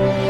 Bye.